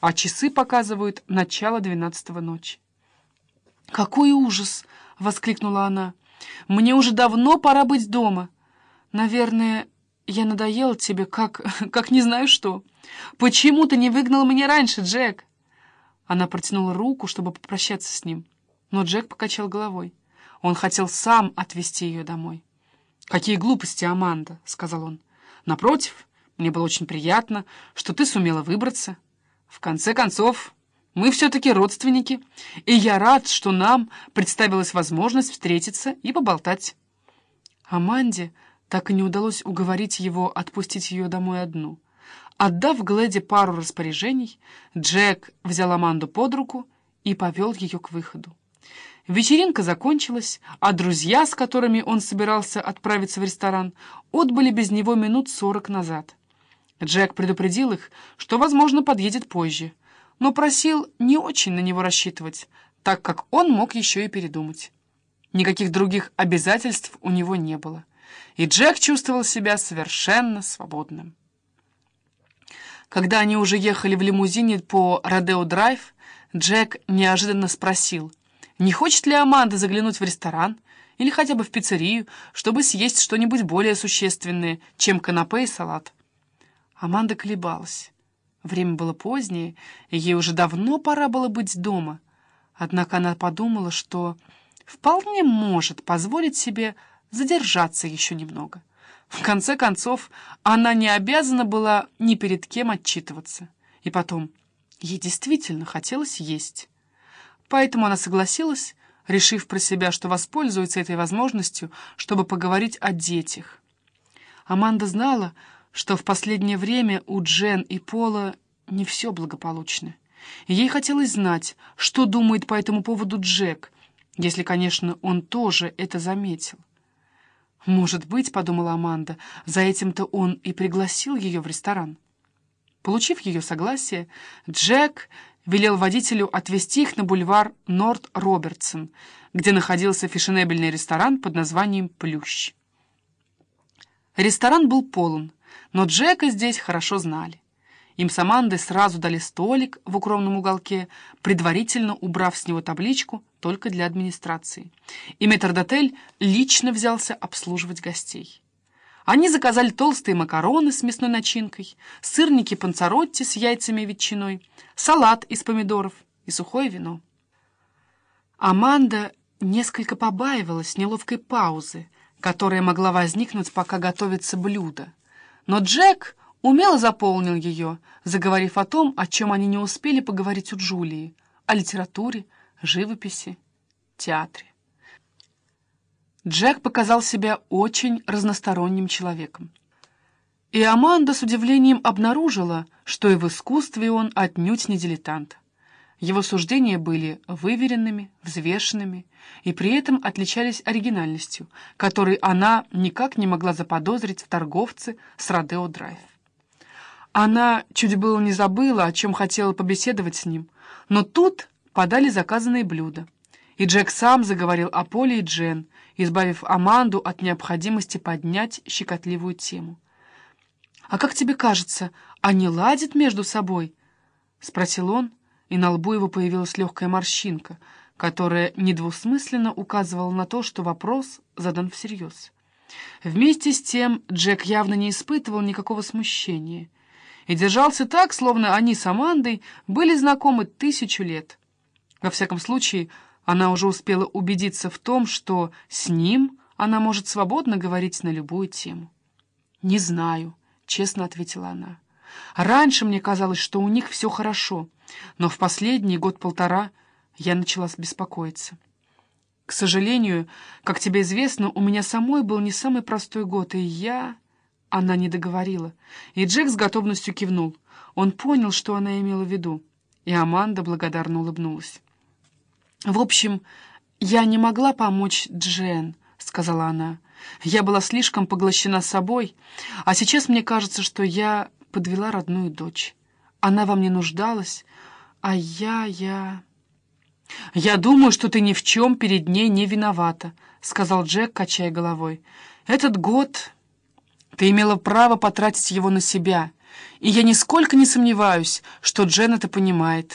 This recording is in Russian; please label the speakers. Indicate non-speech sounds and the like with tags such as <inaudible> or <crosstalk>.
Speaker 1: а часы показывают начало двенадцатого ночи. «Какой ужас!» — воскликнула она. «Мне уже давно пора быть дома. Наверное, я надоела тебе, как... <laughs> как не знаю что. Почему ты не выгнал меня раньше, Джек?» Она протянула руку, чтобы попрощаться с ним, но Джек покачал головой. Он хотел сам отвезти ее домой. «Какие глупости, Аманда!» — сказал он. «Напротив, мне было очень приятно, что ты сумела выбраться. В конце концов, мы все-таки родственники, и я рад, что нам представилась возможность встретиться и поболтать». Аманде так и не удалось уговорить его отпустить ее домой одну. Отдав Глэди пару распоряжений, Джек взял Аманду под руку и повел ее к выходу. Вечеринка закончилась, а друзья, с которыми он собирался отправиться в ресторан, отбыли без него минут сорок назад. Джек предупредил их, что, возможно, подъедет позже, но просил не очень на него рассчитывать, так как он мог еще и передумать. Никаких других обязательств у него не было, и Джек чувствовал себя совершенно свободным. Когда они уже ехали в лимузине по Родео-драйв, Джек неожиданно спросил — не хочет ли Аманда заглянуть в ресторан или хотя бы в пиццерию, чтобы съесть что-нибудь более существенное, чем канапе и салат? Аманда колебалась. Время было позднее, и ей уже давно пора было быть дома. Однако она подумала, что вполне может позволить себе задержаться еще немного. В конце концов, она не обязана была ни перед кем отчитываться. И потом, ей действительно хотелось есть. Поэтому она согласилась, решив про себя, что воспользуется этой возможностью, чтобы поговорить о детях. Аманда знала, что в последнее время у Джен и Пола не все благополучно. Ей хотелось знать, что думает по этому поводу Джек, если, конечно, он тоже это заметил. «Может быть, — подумала Аманда, — за этим-то он и пригласил ее в ресторан». Получив ее согласие, Джек велел водителю отвезти их на бульвар Норт-Робертсон, где находился фешенебельный ресторан под названием «Плющ». Ресторан был полон, но Джека здесь хорошо знали. Им с Амандой сразу дали столик в укромном уголке, предварительно убрав с него табличку только для администрации. И метрдотель лично взялся обслуживать гостей. Они заказали толстые макароны с мясной начинкой, сырники панцаротти с яйцами и ветчиной, салат из помидоров и сухое вино. Аманда несколько побаивалась неловкой паузы, которая могла возникнуть, пока готовится блюдо. Но Джек умело заполнил ее, заговорив о том, о чем они не успели поговорить у Джулии, о литературе, живописи, театре. Джек показал себя очень разносторонним человеком. И Аманда с удивлением обнаружила, что и в искусстве он отнюдь не дилетант. Его суждения были выверенными, взвешенными и при этом отличались оригинальностью, которой она никак не могла заподозрить в торговце с Родео Драйв. Она чуть было не забыла, о чем хотела побеседовать с ним, но тут подали заказанные блюда, и Джек сам заговорил о Поле и Джен, избавив Аманду от необходимости поднять щекотливую тему. «А как тебе кажется, они ладят между собой?» — спросил он, и на лбу его появилась легкая морщинка, которая недвусмысленно указывала на то, что вопрос задан всерьез. Вместе с тем Джек явно не испытывал никакого смущения и держался так, словно они с Амандой были знакомы тысячу лет. Во всяком случае, она уже успела убедиться в том, что с ним она может свободно говорить на любую тему. «Не знаю», — честно ответила она. «Раньше мне казалось, что у них все хорошо, но в последний год-полтора я начала беспокоиться. К сожалению, как тебе известно, у меня самой был не самый простой год, и я...» Она не договорила, и Джек с готовностью кивнул. Он понял, что она имела в виду, и Аманда благодарно улыбнулась. «В общем, я не могла помочь Джен», — сказала она. «Я была слишком поглощена собой, а сейчас мне кажется, что я подвела родную дочь. Она во мне нуждалась, а я... я...» «Я думаю, что ты ни в чем перед ней не виновата», — сказал Джек, качая головой. «Этот год ты имела право потратить его на себя, И я нисколько не сомневаюсь, что Джен это понимает.